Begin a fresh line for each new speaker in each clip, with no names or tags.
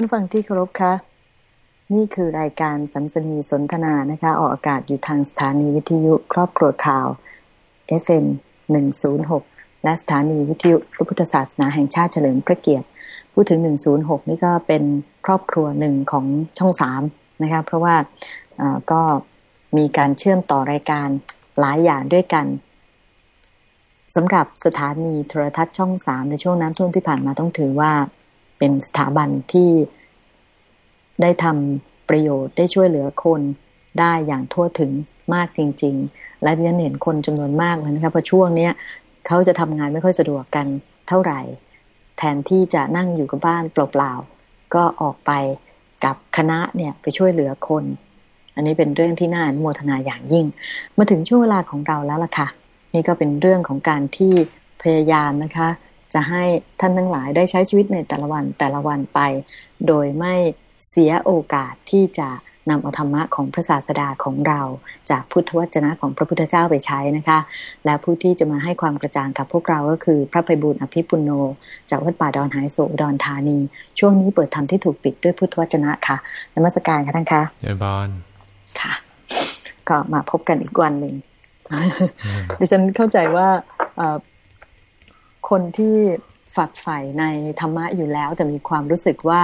ท่านฟังที่เคารพคะนี่คือรายการสัมสนีสนทนานะคะ ออกอากาศอยู่ทางสถานีวิทยุครอบครัวข่าว FM 106 และสถานีวิทยุพระพุทธศาสนาแห่งชาติเฉลิมพระเกียรติ พูดถึง 106 นี่ก็เป็นครอบครัวหนึ่งของช่องสามนะคะเพราะว่าก็มีการเชื่อมต่อรายการหลายอย่างด้วยกันสำหรับสถานีโทรทัศน์ช่องสามในช่วงน้ำท่วมที่ผ่านมาต้องถือว่า เป็นสถาบันที่ได้ทำประโยชน์ได้ช่วยเหลือคนได้อย่างทั่วถึงมากจริง ๆ และที่ฉันเห็นคนจำนวนมากเลยนะคะเพราะช่วงนี้เขาจะทำงานไม่ค่อยสะดวกกันเท่าไหร่ แทนที่จะนั่งอยู่กับบ้านเปล่าๆก็ออกไปกับคณะเนี่ยไปช่วยเหลือคน อันนี้เป็นเรื่องที่น่าอนุโมทนาอย่างยิ่ง มาถึงช่วงเวลาของเราแล้วล่ะค่ะ นี่ก็เป็นเรื่องของการที่พยายามนะคะ จะให้ท่านทั้งหลายได้ใช้ชีวิตในแต่ละวันแต่ละวันไป โดยไม่เสียโอกาสที่จะนำเอาธรรมะของพระศาสดาของเรา จากพุทธวจนะของพระพุทธเจ้าไปใช้นะคะ และผู้ที่จะมาให้ความกระจ่างกับพวกเราก็คือ พระภัยบุญอภิปุโน จากวัดป่าดอนหายโศดอนธานี ช่วงนี้เปิดธรรมที่ถูกปิดด้วยพุทธวจนะค่ะนมัสการค่ะท่านคะ
เยบอน
ค่ะ ก็มาพบกันอีกวันหนึ่งดิฉันเข้าใจว่า คนที่ฝักใฝ่ในธรรมะอยู่แล้ว แต่มีความรู้สึกว่า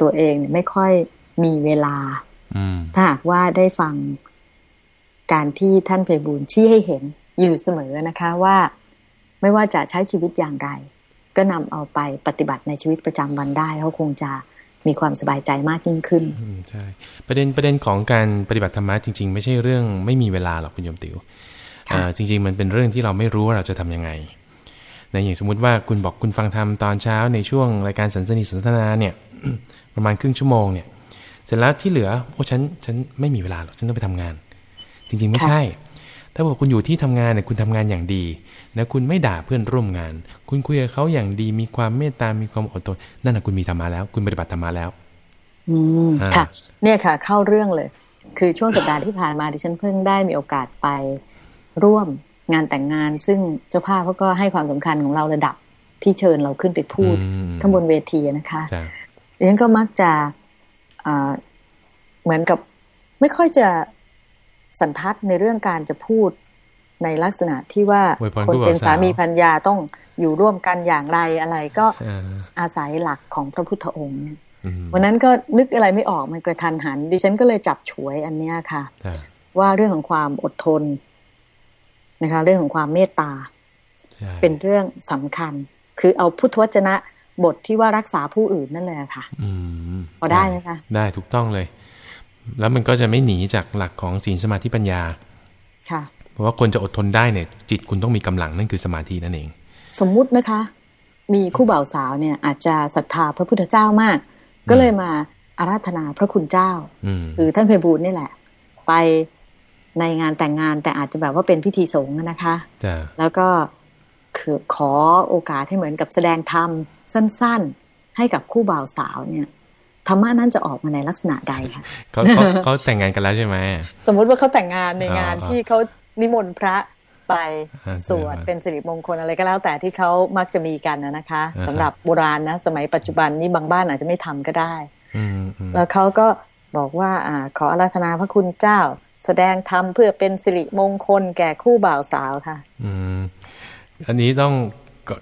ตัวเองไม่ค่อยมีเวลาถ้าหากว่าได้ฟังการที่ท่านเพบูลชี้ให้เห็นอยู่เสมอนะคะว่าไม่ว่าจะใช้ชีวิตอย่างไร ก็นำเอาไปปฏิบัติในชีวิตประจำวันได้เขาคงจะมีความสบายใจมากยิ่งขึ้น
ใช่ประเด็นประเด็นของการปฏิบัติธรรมะจริง ๆ ไม่ใช่เรื่องไม่มีเวลาหรอกคุณโยมติว๋วจริง ๆ มันเป็นเรื่องที่เราไม่รู้ว่าเราจะทํำยังไง ในอย่างสมมุติว่าคุณบอกคุณฟังธรรมตอนเช้าในช่วงรายการสันสนิสนทนาเนี่ยประมาณครึ่งชั่วโมงเนี่ยเสร็จแล้วที่เหลือโอ้ฉันฉันไม่มีเวลาหรอกฉันต้องไปทำงาน จริงๆไม่ใช่ ถ้าบอกคุณอยู่ที่ทำงานเนี่ยคุณทำงานอย่างดีนะคุณไม่ด่าเพื่อนร่วมงาน คุณคุยกับเขาอย่างดีมีความเมตตามีความอดทนนั่นนะคุณมีธรรมะแล้ว คุณปฏิบัติธรรมะแล้ว
อืมค่ะ เนี่ยค่ะ เข้าเรื่องเลย คือช่วงสัปดาห์ที่ผ่านมาดิฉันเพิ่งได้มีโอกาสไปร่วม งานแต่งงาน ซึ่งเจ้าภาพเขาก็ให้ความสำคัญของเราระดับที่เชิญเราขึ้นไปพูดข้างบนเวทีนะคะดิฉันก็มักจะเหมือนกับไม่ค่อยจะสันทัดในเรื่องการจะพูดในลักษณะที่ว่าคนเป็นสามีพัญญาต้องอยู่ร่วมกันอย่างไรอะไรก็อาศัยหลักของพระพุทธองค์วันนั้นก็นึกอะไรไม่ออกมันกระทันหัน ดิฉันก็เลยจับฉวยอันเนี้ยค่ะ ว่าเรื่องของความอดทน นะคะ เรื่องของความเมตตา เป็นเรื่องสำคัญ คือเอาพุทธวจนะบทที่ว่ารักษาผู้อื่นนั่นเลยค่ะพอได้ไหมคะ
ได้ถูกต้องเลย แล้วมันก็จะไม่หนีจากหลักของศีลสมาธิปัญญา
ค่ะ
เพราะว่าคนจะอดทนได้เนี่ย จิตคุณต้องมีกำลังนั่นคือสมาธินั่นเอง
สมมุตินะคะ มีคู่บ่าวสาวเนี่ย อาจจะศรัทธาพระพุทธเจ้ามาก ก็เลยมาอาราธนาพระคุณเจ้า คือท่านเพบูลนี่แหละ ไป ในงานแต่งงานแต่อาจจะแบบว่าเป็นพิธีสงฆ์นะคะแล้วก็คือขอโอกาสให้เหมือนกับแสดงธรรมสั้น ๆ ให้กับคู่บ่าวสาวเนี่ยธรรมะนั้นจะออกมาในลักษณะใดคะ
เขาเขาแต่งงานกันแล้วใช่ไหม
สมมุติว่าเขาแต่งงานในงานที่เขานิมนต์พระไปสวดเป็นสิริมงคลอะไรก็แล้วแต่ที่เขามักจะมีกันนะคะสำหรับโบราณนะสมัยปัจจุบันนี้บางบ้านอาจจะไม่ทำก็ได้แล้วเขาก็บอกว่าอ่าขออาราธนาพระคุณเจ้า แสดงธรรมเพื่อเป็นสิริมงคลแก่คู่บ่าวสาวค่ะ
อืมอันนี้ต้อง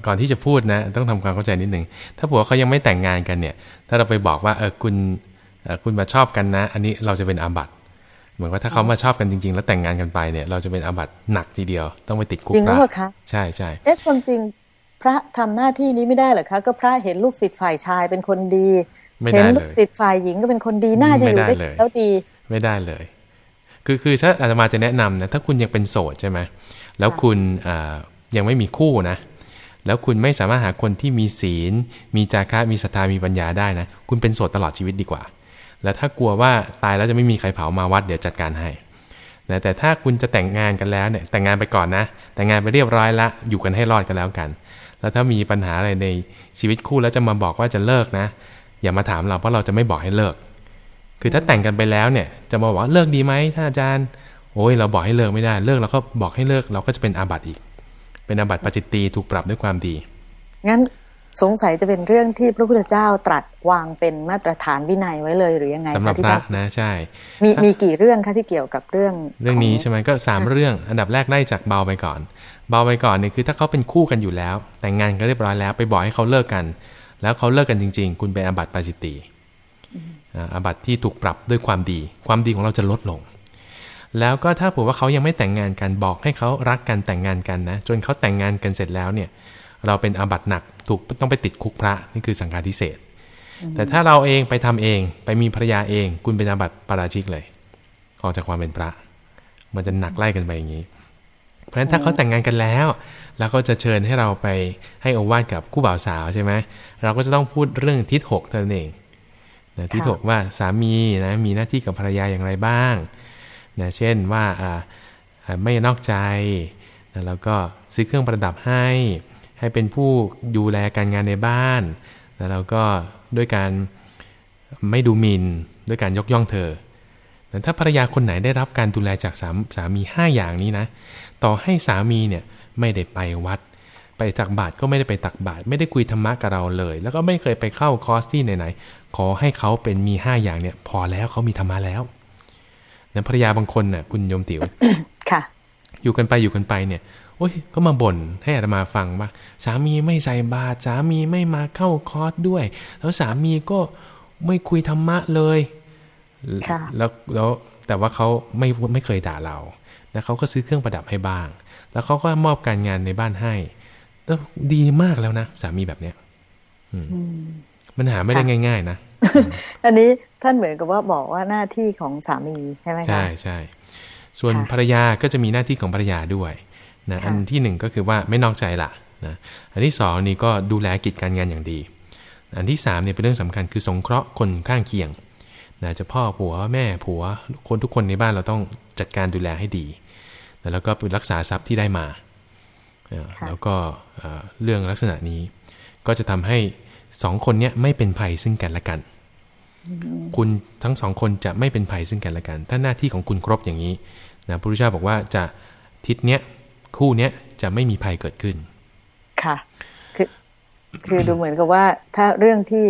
ก่อนที่จะพูดนะ ต้องทำความเข้าใจนิดหนึ่งถ้าผัวเขายังไม่แต่งงานกันเนี่ย ถ้าเราไปบอกว่าเออคุณคุณมาชอบกันนะ อันนี้เราจะเป็นอาบัติเหมือนว่าถ้าเขามาชอบกันจริง ๆ แล้วแต่งงานกันไปเนี่ยเราจะเป็นอาบัติหนักทีเดียว ต้องไปติดคุก
จริงหรือเปล่าคะ
ใช่ใช่
เอ๊ะความจริงพระทำหน้าที่นี้ไม่ได้เหรอคะก็พระเห็นลูกศิษย์ฝ่ายชายเป็นคนดีเห็นลูกศิษย์ฝ่ายหญิงก็เป็นคนดีน่าจะอยู่ได้แล้วดี
ไม่ได้เลย คือคือถ้าอาตมาจะแนะนำนะถ้าคุณยังเป็นโสดใช่ไหมแล้วคุณยังไม่มีคู่นะ แล้วคุณไม่สามารถหาคนที่มีศีล มีจาระมีศรัทธามีปัญญาได้นะคุณเป็นโสดตลอดชีวิตดีกว่า แล้วถ้ากลัวว่าตายแล้วจะไม่มีใครเผามาวัดเดี๋ยวจัดการให้นะแต่ถ้าคุณจะแต่งงานกันแล้วเนี่ยแต่งงานไปก่อนนะ แต่งงานไปเรียบร้อยละอยู่กันให้รอดกันแล้วกัน แล้วถ้ามีปัญหาอะไรในชีวิตคู่แล้วจะมาบอกว่าจะเลิกนะ อย่ามาถามเราเพราะเราจะไม่บอกให้เลิก คือถ้าแต่งกันไปแล้วเนี่ย จะมาบอกเลิกดีไหมท่านอาจารย์โอ้ยเราบอกให้เลิกไม่ได้เลิกเราก็บอกให้เลิกเราก็จะเป็นอาบัติอีก เป็นอาบัติปจิตตีถูกปรับด้วยความดี
งั้นสงสัยจะเป็นเรื่องที่พระพุทธเจ้าตรัสวางเป็นมาตรฐานวินัยไว้เลยหรือยังไง
สำหรับ
คะที่
พระ
ท่าน
นะใช่
มีมีกี่เรื่องคะที่เกี่ยวกับเรื่อง
เรื่องนี้
ข
ใช่ไหมก็สามเรื่อง อันดับแรกไล่จากเบาไปก่อน เบาไปก่อนเนี่ยคือถ้าเขาเป็นคู่กันอยู่แล้ว แต่งงานกันเรียบร้อยแล้วไปบอกให้เขาเลิกกัน แล้วเขาเลิกกันจริง ๆ คุณเป็นอาบัติปาจิตติ อ่าอาบัติที่ถูกปรับด้วยความดี ความดีของเราจะลดลง แล้วก็ถ้าผมว่าเขายังไม่แต่งงานกันบอกให้เขารักกันแต่งงานกันนะ จนเขาแต่งงานกันเสร็จแล้วเนี่ย เราเป็นอาบัติหนักถูกต้องไปติดคุกพระนี่คือสังฆาทิเศษแต่ถ้าเราเองไปทำเองไปมีภรรยาเอง คุณเป็นอาบัติปาราชิกเลย ออกจากความเป็นพระ มันจะหนักไล่กันไปอย่างนี้ เพราะฉะนั้นถ้าเขาแต่งงานกันแล้วแล้วก็จะเชิญให้เราไปให้โอวาทกับคู่บ่าวสาวใช่ไหมเราก็จะต้องพูดเรื่องทิศหกเท่านั้นเอง นะทิศหกว่าสามีนะมีหน้าที่กับภรรยาอย่างไรบ้างนะเช่นว่าอ่าอ่าไม่นอกใจนะแล้วก็ซื้อเครื่องประดับให้ ให้เป็นผู้ดูแลการงานในบ้านนะแล้วก็ด้วยการไม่ดูหมิน่นด้วยการยกย่องเธอแต่ถ้าภรรยาคนไหนได้รับการดูแลจากสามสามีห้าอย่างนี้นะ ต่อให้สามีเนี่ยไม่ได้ไปวัด ไปตักบาตรก็ไม่ได้ไปตักบาตรไม่ได้คุยธรรมะกับเราเลย แล้วก็ไม่เคยไปเข้าคอร์สที่ไหนๆขอให้เขาเป็นมีห้าอย่างเนี่ย พอแล้วเขามีธรรมะแล้วนะภรรยาบางคนน่ะ คุณโยมติ๋ว
ค่ะ
อยู่กันไปอยู่กันไปเนี่ยโอ้ยก็มาบ่นให้อาตมาฟังว่าสามีไม่ใส่บาตรสามีไม่มาเข้าคอร์สด้วย แล้วสามีก็ไม่คุยธรรมะเลย
ค่ะ
แล้วแล้วแต่ว่าเขาไม่ไม่เคยด่าเรา แล้วเขาก็ซื้อเครื่องประดับให้บ้าง แล้วเขาก็มอบการงานในบ้านให้ แล้วดีมากแล้วนะสามีแบบเนี้ยอืมมันหาไม่ได้ง่าย ๆ นะ
อันนี้ท่านเหมือนกับว่าบอกว่าหน้าที่ของสามีใช่ไหมคะ
ใช่ใช่ส่วน
ค่ะ
ภรรยาก็จะมีหน้าที่ของภรรยาด้วยนะ
ค่ะ
อันที่หนึ่งก็คือว่าไม่นอกใจละนะอันที่สองนี่ก็ดูแลกิจการงานอย่างดี อันที่สามเนี่ยเป็นเรื่องสำคัญคือสงเคราะห์คนข้างเคียงนะจะพ่อผัวแม่ผัวคนทุกคนในบ้านเราต้องจัดการดูแลให้ดีนะแล้วก็เป็นรักษาทรัพย์ที่ได้มาเอ่อ
ค่ะ
แล้วก็เอ่อเรื่องลักษณะนี้ ก็จะทำให้สองคนเนี้ยไม่เป็นภัยซึ่งกันและกัน คุณทั้งสองคนจะไม่เป็นภัยซึ่งกันและกัน ถ้าหน้าที่ของคุณครบอย่างนี้นะพระพุทธเจ้าบอกว่าจะทิศเนี้ยคู่เนี้ยจะไม่มีภัยเกิดขึ้น
ค่ะ คือคือดูเหมือนกับว่าถ้าเรื่องที่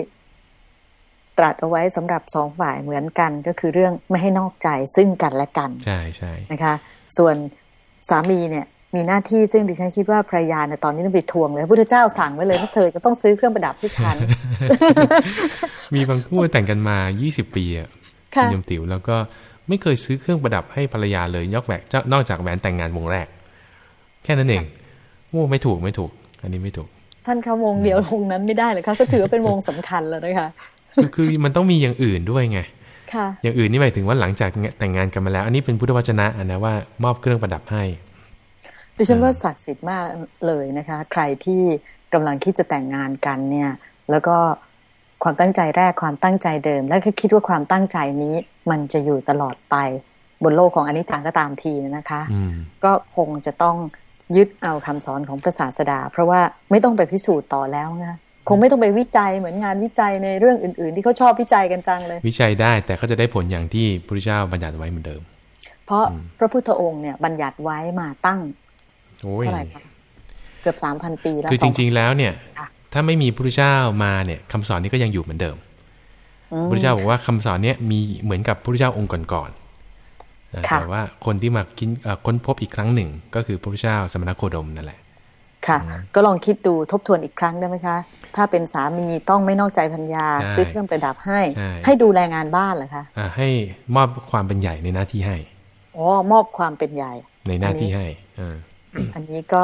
ตรัสเอาไว้สำหรับสองฝ่ายเหมือนกันก็คือเรื่องไม่ให้นอกใจซึ่งกันและกัน
ใช่ใช่
นะคะ ส่วนสามีเนี่ย มีหน้าที่ซึ่งดิฉันคิดว่าภรรยาเนี่ยตอนนี้ต้องไปทวงเลยพระพุทธเจ้าสั่งไว้เลยว่าเธอจะต้องซื้อเครื่องประดับให้ฉัน
มีบางคู่แต่งกันมา 20 ปีอะ
ค่ะ
ณยมติ๋วแล้วก็ไม่เคยซื้อเครื่องประดับให้ภรรยาเลยยกแหวกนอกจากแหวนแต่งงานวงแรก แค่นั้นเองโอ้ไม่ถูกไม่ถูก อันนี้ไม่ถูก
ท่านคะวงเดียววงนั้นไม่ได้เลยคะก็ถือว่าเป็นวงสำคัญแล้วนะคะ
คือคือมันต้องมีอย่างอื่นด้วยไง
ค่ะ
อย่างอื่นนี่หมายถึงว่าหลังจากแต่งงานกันมาแล้ว อันนี้เป็นพุทธวจนะอันนะว่ามอบเครื่องประดับให้
ดิฉันว่าศักดิ์สิทธิ์มากเลยนะคะ ใครที่กำลังคิดจะแต่งงานกันเนี่ย แล้วก็ความตั้งใจแรกความตั้งใจเดิม แล้วก็คิดว่าความตั้งใจนี้มันจะอยู่ตลอดไป บนโลกของอนิจจังก็ตามทีนะคะ
อืม
ก็คงจะต้องยึดเอาคำสอนของพระศาสดา เพราะว่าไม่ต้องไปพิสูจน์ต่อแล้วนะคงไม่ต้องไปวิจัยเหมือนงานวิจัยในเรื่องอื่น ๆ ที่เขาชอบวิจัยกันจังเลย
วิจัยได้แต่ก็จะได้ผลอย่างที่พระพุทธเจ้าบัญญัติไว้เหมือนเดิม
เพราะพระพุทธองค์เนี่ยบัญญัติไว้มาตั้ง
โอ้ย
เท่าไหร่คะเกือบสามพันปีแล้ว
คือจริง ๆแล้วเนี่ย
ค่ะ
ถ้าไม่มีพระพุทธเจ้ามาเนี่ยคำสอนนี้ก็ยังอยู่เหมือนเดิม
อื
พ
ม
ระพุทธเจ้าบอกว่าคำสอนเนี้ยมีเหมือนกับพระพุทธเจ้าองค์ก่อนๆนะ
ค่ะ
แต่ว่าคนที่มาคิดเอ่อค้นพบอีกครั้งหนึ่ง ก็คือพระพุทธเจ้าสมณโคดมนั่นแหละ
ค่ะก็ลองคิดดูทบทวนอีกครั้งได้ไหมคะ ถ้าเป็นสามีต้องไม่นอกใจพัญญา
ใช่
ซื้อเครื่องประดับให้
ใช่
ให้ดูแลงานบ้านเหรอคะ
อ่าให้มอบความเป็นใหญ่ในหน้าที่ให้
อ๋อมอบความเป็นใหญ่
ในหน้าที่ให้อ่า
อันนี้ก็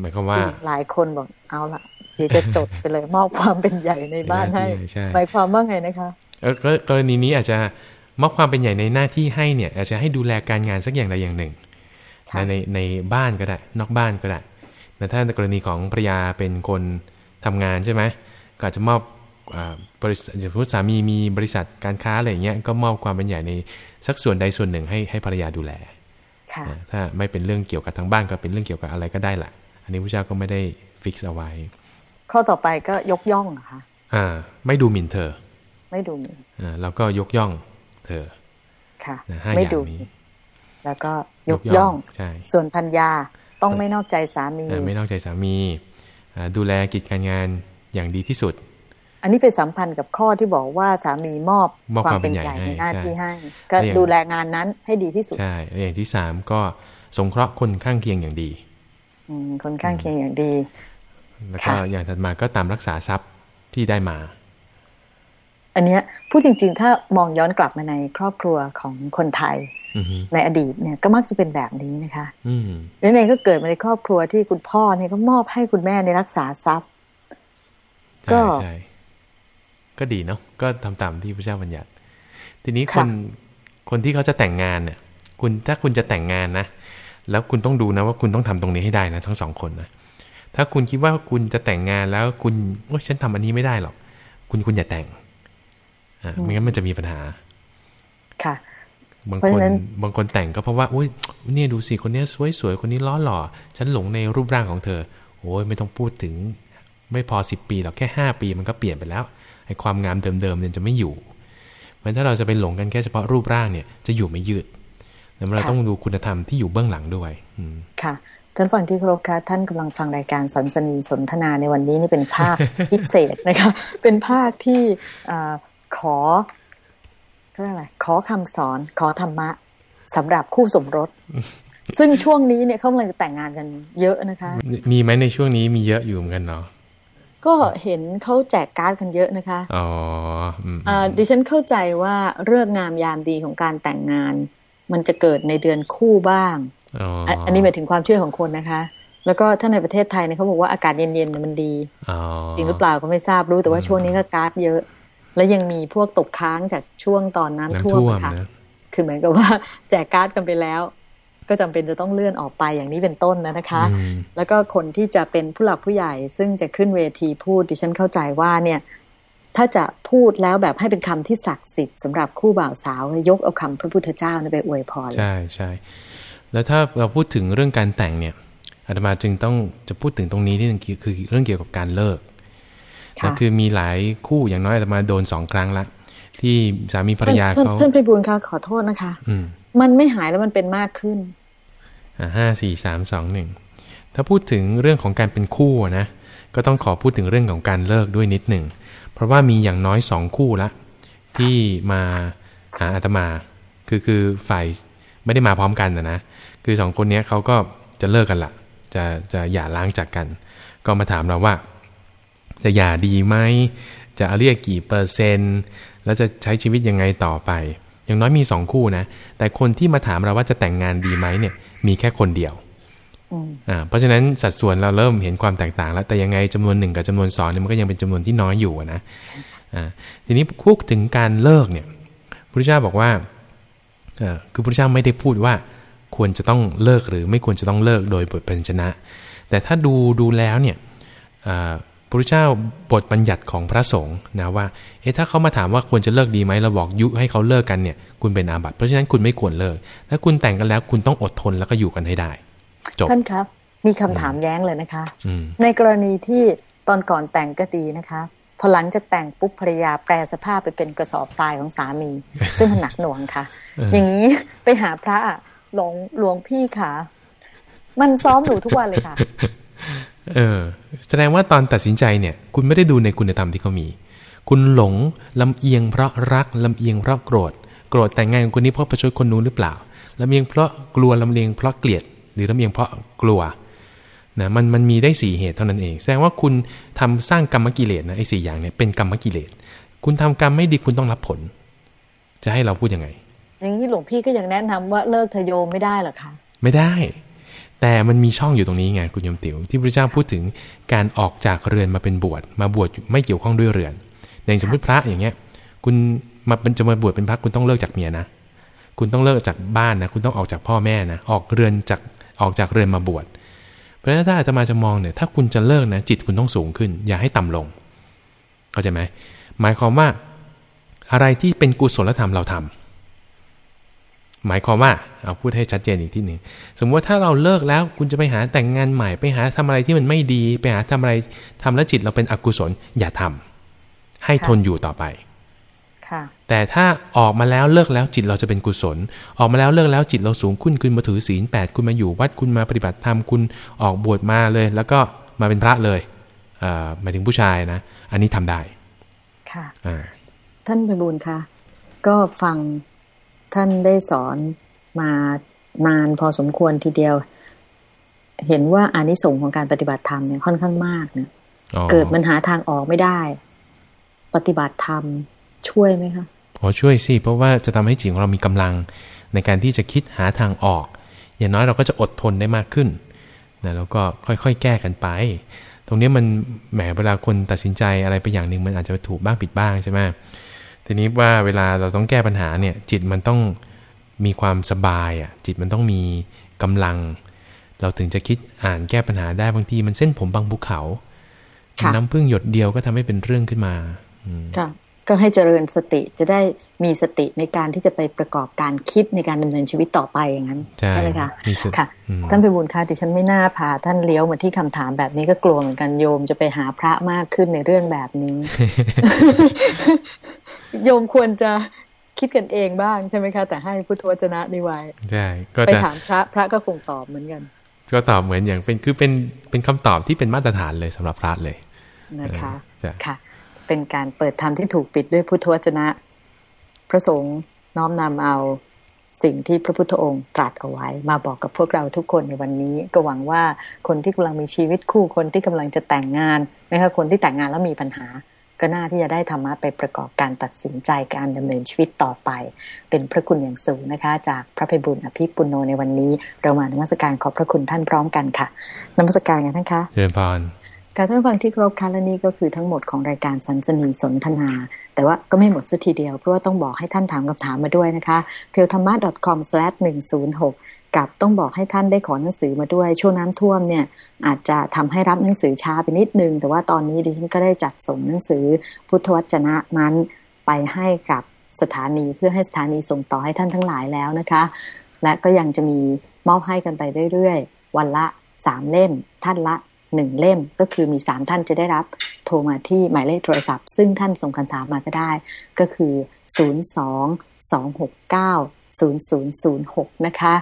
หมายความว่า
หลายคนบอกเอาละเดี๋ยวจะจดไปเลยมอบความเป็นใหญ่ในบ้านให้
ในหน้าที่ให้ใช่
หมายความว่าไงนะคะ
เออก็กรณีนี้อาจจะมอบความเป็นใหญ่ในหน้าที่ให้เนี่ย อาจจะให้ดูแลการงานสักอย่างใดอย่างหนึ่ง
ค่ะ
นะในในบ้านก็ได้ นอกบ้านก็ได้แต่ถ้าในกรณีของภรรยาเป็นคนทำงานใช่ไหมก็อาจจะมอบอ่าบริษัทสมมติสามีมีบริษัทการค้าอะไรอย่างเงี้ยก็มอบความเป็นใหญ่ในสักส่วนใดส่วนหนึ่งให้ให้ภรรยาดูแล
ค่ะ
นะ ถ้าไม่เป็นเรื่องเกี่ยวกับทางบ้านก็เป็นเรื่องเกี่ยวกับอะไรก็ได้แหละอันนี้พระเจ้าก็ไม่ได้ฟิกซ์เอาไว้
ข้อต่อไปก็ยกย่องนะคะ
อ่า ไม่ดูหมิ่นเธอ
ไม่ดูหมี
อ่าแล้วก็ยกย่องเธอ
ค่ะ
นะห้า
ไม่
อย่า
ดู
งนี้
แล้วก็ยกย่อง
ใช่
ส่วนพัญญาต้องไม่นอกใจสามี
อ่าไม่นอกใจสามีอ่าดูแลกิจการงานอย่างดีที่สุด
อันนี้ไปสัมพันธ์กับข้อที่บอกว่าสามีมอบ
มอบ
ความ
ความเป็
เป็น
นใหญ่
ใหญ่
ให้
ในหน้า
ใช่
ที่ให้ ก็
แล้วอย่าง
ดูแลงานนั้นให้ดีที่สุด
ใช่แล้วอย่างที่สามก็สงเคราะห์คนข้างเคียงอย่างดี
อืมคนข้างเคียงอย่างดี
แล้วก็
ค่ะ
อย่างถัดมาก็ตามรักษาทรัพย์ที่ได้มา
อันเนี้ยพูดจริง ๆ ถ้ามองย้อนกลับมาในครอบครัวของคนไทย
อือฮึ
ในอดีตเนี่ยก็มักจะเป็นแบบนี้นะคะ
อืม
แล้วเองก็เกิดมาในครอบครัวที่คุณพ่อเนี่ยก็มอบให้คุณแม่ในรักษาทรัพย์ ก็
ใช่ใช่ ก็ดีเนาะก็ทำตามที่พระเจ้าบัญญัติ ทีนี้ค
ค่ะ
นคนที่เขาจะแต่งงานเนี่ย คุณถ้าคุณจะแต่งงานนะแล้วคุณต้องดูนะว่าคุณต้องทำตรงนี้ให้ได้นะทั้งสองคนนะถ้าคุณคิดว่าคุณจะแต่งงานแล้วคุณโอ้ยฉันทำอันนี้ไม่ได้หรอก คุณคุณอย่าแต่งอ่าไม่งั้นมันจะมีปัญหา
ค่ะ
บาง
เพราะ
คน
ฉะนั้น
บางคนแต่งก็เพราะว่าอุ้ยเนี่ยดูสิคนเนี้ยสวยๆคนนี้ล้อหล่อ ฉันหลงในรูปร่างของเธอโอ้ยไม่ต้องพูดถึง ไม่พอสิบปีหรอกแค่ห้าปีมันก็เปลี่ยนไปแล้ว ไอ้ความงามเดิมๆเนี่ยจะไม่อยู่เพราะฉะนั้นถ้าเราจะไปหลงกันแค่เฉพาะรูปร่างเนี่ยจะอยู่ไม่ยืดแล้วเรา
ค่ะ
ต้องดูคุณธรรมที่อยู่เบื้องหลังด้วยอืม
ค่ะท่านฟังที่เคารพคะท่านกำลังฟังรายการสันสนีสนทนาในวันนี้นี่เป็นภาคพิเศษนะคะเป็นภาคที่อาขอเขาเรียกอะไรขอคำสอนขอธรรมะสำหรับคู่สมรส ซึ่งช่วงนี้เนี่ยเขากำลังจะแต่งงานกันเยอะนะคะ
มีไหมในช่วงนี้มีเยอะอยู่เหมือนกันเนาะ
ก็เห็นเขาแจกการ์ดกันเยอะนะคะ
อ๋ออืม
อ่าดิฉันเข้าใจว่าเรื่องงามยามดีของการแต่งงาน มันจะเกิดในเดือนคู่บ้าง
อ๋อ
อะอันนี้หมายถึงความเชื่อของคนนะคะ แล้วก็ถ้าในประเทศไทยเนี่ยเขาบอกว่าอากาศเย็นๆเนี่ยมันดี
อ๋อ
จริงหรือเปล่าก็ไม่ทราบรู้แต่ว่าช่วงนี้ก็การ์ดเยอะ แล้วยังมีพวกตกค้างจากช่วงตอนน้ำ
น้ำ
ท่วม
ท่วม
อะค่ะ
นะ
คือเหมือนกับว่าแจกการ์ดกันไปแล้ว ก็จำเป็นจะต้องเลื่อนออกไปอย่างนี้เป็นต้นนะนะคะ
อืม
แล้วก็คนที่จะเป็นผู้หลักผู้ใหญ่ ซึ่งจะขึ้นเวทีพูดดิฉันเข้าใจว่าเนี่ย ถ้าจะพูดแล้วแบบให้เป็นคำที่ศักดิ์สิทธิ์สำหรับคู่บ่าวสาวยกเอาคำพระพุทธเจ้าเนี่ยไปอวยพรเลย
ใช่ใช่แล้วถ้าเราพูดถึงเรื่องการแต่งเนี่ยอาตมาจึงต้องจะพูดถึงตรงนี้ที่นึงคือคือเรื่องเกี่ยวกับการเลิก
ค่ะ
นะคือมีหลายคู่อย่างน้อยอาตมาโดนสองครั้งละที่สามีภรรยา
ท่าน
เขา
ท่านพิบูลคะขอโทษนะคะ
อื มั
นไม่หายแล้วมันเป็นมากขึ้น
อ่าห้าสี่สามสองหนึ่งถ้าพูดถึงเรื่องของการเป็นคู่นะก็ต้องขอพูดถึงเรื่องของการเลิกด้วยนิดหนึ่ง เพราะว่ามีอย่างน้อยสองคู่ละ ที่มาหาอาตมา คือคือฝ่ายไม่ได้มาพร้อมกันนะนะ คือสองคนนี้เขาก็จะเลิกกันละจะจะหย่าร้างจากกัน ก็มาถามเราว่า จะหย่าดีไหม จะเรียกกี่เปอร์เซนต์ แล้วจะใช้ชีวิตยังไงต่อไป อย่างน้อยมีสองคู่นะ แต่คนที่มาถามเราว่าจะแต่งงานดีไหมเนี่ย มีแค่คนเดียว
อืม
อ่าเพราะฉะนั้นสัดส่วนเราเริ่มเห็นความแตกต่างแล้วแต่ยังไงจำนวนหนึ่งกับจำนวนสองเนี่ยมันก็ยังเป็นจำนวนที่น้อยอยู่อะนะอ่าทีนี้พูดถึงการเลิกเนี่ยพระพุทธเจ้าบอกว่าเอ่อคือพระพุทธเจ้าไม่ได้พูดว่าควรจะต้องเลิกหรือไม่ควรจะต้องเลิกโดยบทพันชนะ แต่ถ้าดูดูแล้วเนี่ยอ่า พระพุทธเจ้าบทบัญญัติของพระสงฆ์นะว่า เอ๊ะถ้าเขามาถามว่าควรจะเลิกดีไหมเราบอกยุให้เขาเลิกกันเนี่ย คุณเป็นอาบัติเพราะฉะนั้นคุณไม่ควรเลิก ถ้าคุณแต่งกันแล้ว คุณต้องอดทนแล้วก็อยู่กันให้ได้ จบ
ท่านครับ มีคำถามแย้งเลยนะคะ
อืม
ในกรณีที่ตอนก่อนแต่งก็ดีนะคะ พอหลังจากแต่งปุ๊บภรรยาแปลสภาพไปเป็นกระสอบทรายของสามี ซึ่งมันหนักหน่วงค่ะ
เออ
อ
อ
ย่างนี้ไปหาพระอะหลวงหลวงพี่ค่ะ มันซ้อมหนูทุกวันเลยค่ะ
เออ แสดงว่าตอนตัดสินใจเนี่ย คุณไม่ได้ดูในคุณธรรมที่เขามี คุณหลงลำเอียงเพราะรักลำเอียงเพราะโกรธ โกรธแต่งงานกับคนนี้เพราะประชดคนนู้นหรือเปล่าลำเอียงเพราะกลัวลำเอียงเพราะเกลียด หรือลำเอียงเพราะกลัวนะมันมันมีได้สี่เหตุเท่านั้นเอง แสดงว่าคุณทำสร้างกรรมกิเลสนะไอ้สี่อย่างเนี่ยเป็นกรรมกิเลส คุณทำกรรมไม่ดีคุณต้องรับผล จะให้เราพูดยังไง
อย่างนี้หลวงพี่ก็ยังแนะนำว่าเลิกเธอโยมไม่ได้เหรอคะ
ไม่ได้ แต่มันมีช่องอยู่ตรงนี้ไงคุณยมติ๋วที่พระเจ้าพูดถึงการออกจากเรือนมาเป็นบวชมาบวชไม่เกี่ยวข้องด้วยเรือนอย่างสมมติพระอย่างเงี้ย คุณมาเป็นจะมาบวชเป็นพระคุณต้องเลิกจากเมียนะคุณต้องเลิกจากบ้านนะคุณต้องออกจากพ่อแม่นะออกเรือนจากออกจากเรือนมาบวชเพราะฉะนั้นถ้าอาตมาจะมองเนี่ยถ้าคุณจะเลิกนะจิตคุณต้องสูงขึ้น อย่าให้ต่ำลงเข้าใจไหมหมายความว่าอะไรที่เป็นกุศลธรรมเราทำ หมายความว่าเอาพูดให้ชัดเจนอีกทีหนึ่งสมมติว่าถ้าเราเลิกแล้วคุณจะไปหาแต่งงานใหม่ไปหาทำอะไรที่มันไม่ดี ไปหาทำอะไรทำแล้วจิตเราเป็นอกุศลอย่าทำให้
ค่ะ
ทนอยู่ต่อไป
ค่ะ
แต่ถ้าออกมาแล้วเลิกแล้วจิตเราจะเป็นกุศล ออกมาแล้วเลิกแล้วจิตเราสูงขึ้นคุณมาถือศีลแปดคุณมาอยู่วัดคุณมาปฏิบัติธรรมคุณออกบวชมาเลย แล้วก็มาเป็นพระเลยหมายถึงผู้ชายนะ อันนี้ทำได้
ค่ะ
อ่า
ท่านไปบูลค่ะก็ฟัง ท่านได้สอนมานานพอสมควรทีเดียว เห็นว่าอานิสงส์ของการปฏิบัติธรรมเนี่ยค่อนข้างมากเนี่ย
อ๋อ
เกิดมันหาทางออกไม่ได้ ปฏิบัติธรรมช่วยไหมคะ
อ๋อช่วยสิเพราะว่าจะทำให้จิตของเรามีกำลังในการที่จะคิดหาทางออก อย่างน้อยเราก็จะอดทนได้มากขึ้นนะแล้วก็ค่อยๆ แก้กันไป ตรงนี้มันแหมเวลาคนตัดสินใจอะไรไปอย่างหนึ่งมันอาจจะถูกบ้างผิดบ้างใช่ไหม ทีนี้ว่าเวลาเราต้องแก้ปัญหาเนี่ย จิตมันต้องมีความสบายอะ จิตมันต้องมีกำลัง เราถึงจะคิดอ่านแก้ปัญหาได้บางทีมันเส้นผมบางภูเขา
ค่ะ
น้ำพึ่งหยดเดียวก็ทำให้เป็นเรื่องขึ้นมาอืม
ค่ะก็ให้เจริญสติจะได้มีสติในการที่จะไปประกอบการคิดในการดำเนินชีวิตต่อไปอย่างนั้น
ใช่
ไหมคะ
มีสติ
ค่ะ
อืม
ท่านไปบุญค่ะดิฉันไม่น่าพาท่านเลี้ยวมาที่คำถามแบบนี้ก็กลัวเหมือนกันโยมจะไปหาพระมากขึ้นในเรื่องแบบนี้ โยมควรจะคิดกันเองบ้างใช่ไหมคะ แต่ให้พุทธวจนะนี่ไว้
ใช่ก็
ไป
จะ
ถามพระพระก็คงตอบเหมือนกัน
ก็ตอบเหมือนอย่างเป็นคือเป็นเป็นคำตอบที่เป็นมาตรฐานเลยสำหรับพระเลย
นะคะ
เออจ้ะ
ค่ะ เป็นการเปิดธรรมที่ถูกปิดด้วยพุทธวจนะ พระสงฆ์น้อมนำเอาสิ่งที่พระพุทธองค์ตรัสเอาไว้ มาบอกกับพวกเราทุกคนในวันนี้ ก็หวังว่าคนที่กำลังมีชีวิตคู่คนที่กำลังจะแต่งงานนะคะคนที่แต่งงานแล้วมีปัญหา ก็น่าที่จะได้ธรรมะไปประกอบการตัดสินใจการดำเนินชีวิตต่อไป เป็นพระคุณอย่างสูงนะคะ จากพระภัยบุญอภิปุโนในวันนี้เรามานมัสการขอบพระคุณท่านพร้อมกันค่ะนมัสการกันท่านคะ
เจริญพร
การท่านฟังที่เคารพคะและนี่ก็คือทั้งหมดของรายการสันสนีสนทนา แต่ว่าก็ไม่หมดสัทีเดียว เพราะว่าต้องบอกให้ท่านถามคำถามมาด้วยนะคะเทลธรรมะ .com/106 กับต้องบอกให้ท่านได้ขอหนังสือมาด้วย ช่วงน้ำท่วมเนี่ยอาจจะทำให้รับหนังสือช้าไปนิดนึง แต่ว่าตอนนี้ดิฉันก็ได้จัดส่งหนังสือพุทธวจนะนั้นไปให้กับสถานีเพื่อให้สถานีส่งต่อให้ท่านทั้งหลายแล้วนะคะ และก็ยังจะมีมอบให้กันไปเรื่อยๆ วันละสามเล่ม ท่านละหนึ่งเล่มก็คือมีสามท่านจะได้รับโทรมาที่หมายเลขโทรศัพท์ ซึ่งท่านส่งคำถามมาก็ได้ ก็คือ 0 2 2 6 9 0 0 0 6 นะคะ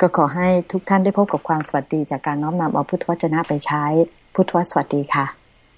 ก็ขอให้ทุกท่านได้พบกับความสวัสดีจากการน้อมนำเอาพุทธวจนะไปใช้พุทธวสวัสดีค่ะ